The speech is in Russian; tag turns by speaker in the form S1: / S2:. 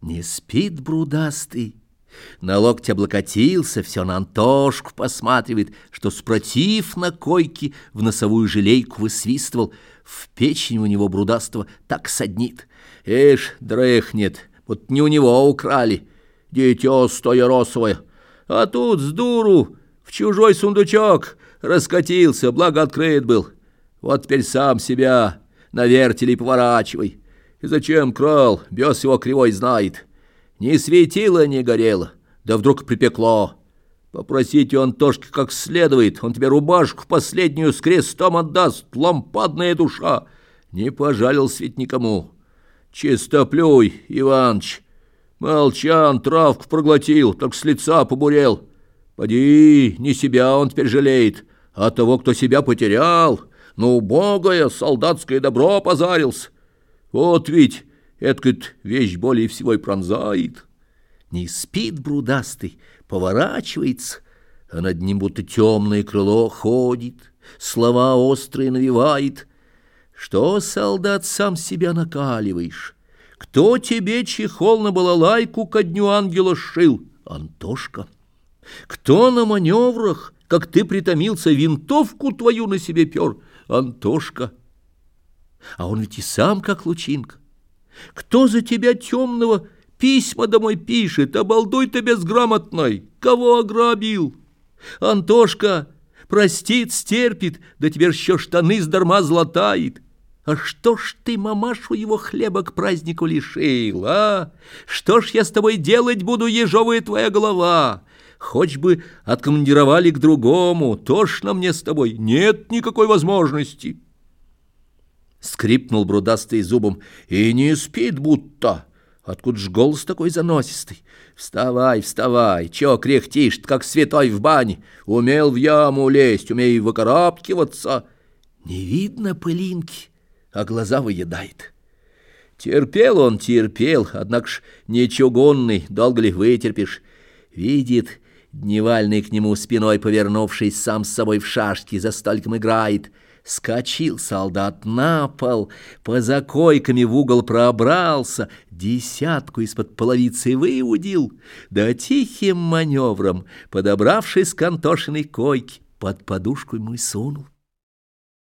S1: Не спит брудастый. На локте облокотился, все на Антошку посматривает, что спротив на койке в носовую желейку высвистывал. В печень у него брудастого так саднит. Эш, дрыхнет, вот не у него украли. Дитё стояросовое. А тут с дуру в чужой сундучок раскатился, благо открыт был. Вот теперь сам себя на вертеле поворачивай. И зачем крал, бес его кривой знает. Не светило, не горело, да вдруг припекло. Попросите он Антошки как следует, он тебе рубашку последнюю с крестом отдаст, лампадная душа. Не пожалился ведь никому. Чистоплюй, Иваныч, молчан, травку проглотил, так с лица побурел. Поди, не себя он теперь жалеет, а того, кто себя потерял. Ну, убогое солдатское добро позарился. Вот ведь эткот вещь более всего и пронзает. Не спит брудастый, поворачивается, а над ним будто темное крыло ходит, слова острые навевает. Что, солдат, сам себя накаливаешь? Кто тебе чехол на балалайку ко дню ангела шил? Антошка. Кто на маневрах, как ты притомился, винтовку твою на себе пер? Антошка. А он ведь и сам как лучинка. Кто за тебя темного письма домой пишет, обалдуй ты безграмотной, кого ограбил? Антошка простит, стерпит, да тебе еще штаны сдарма златает. А что ж ты мамашу его хлеба к празднику лишил, а? Что ж я с тобой делать буду, ежовая твоя голова? Хоть бы откомандировали к другому, тошно мне с тобой, нет никакой возможности». Скрипнул брудастый зубом. И не спит будто. Откуда ж голос такой заносистый? Вставай, вставай, чё кряхтишь, как святой в бане? Умел в яму лезть, умей выкарабкиваться. Не видно пылинки, а глаза выедает. Терпел он, терпел, однако ж не чугунный, долго ли вытерпишь? Видит, дневальный к нему спиной повернувшись, сам с собой в шашки за стольком играет — Скочил солдат на пол, по закойками в угол пробрался, десятку из-под половицы выудил, да тихим маневром, подобравшись к Антошиной койке, под подушку ему и сунул.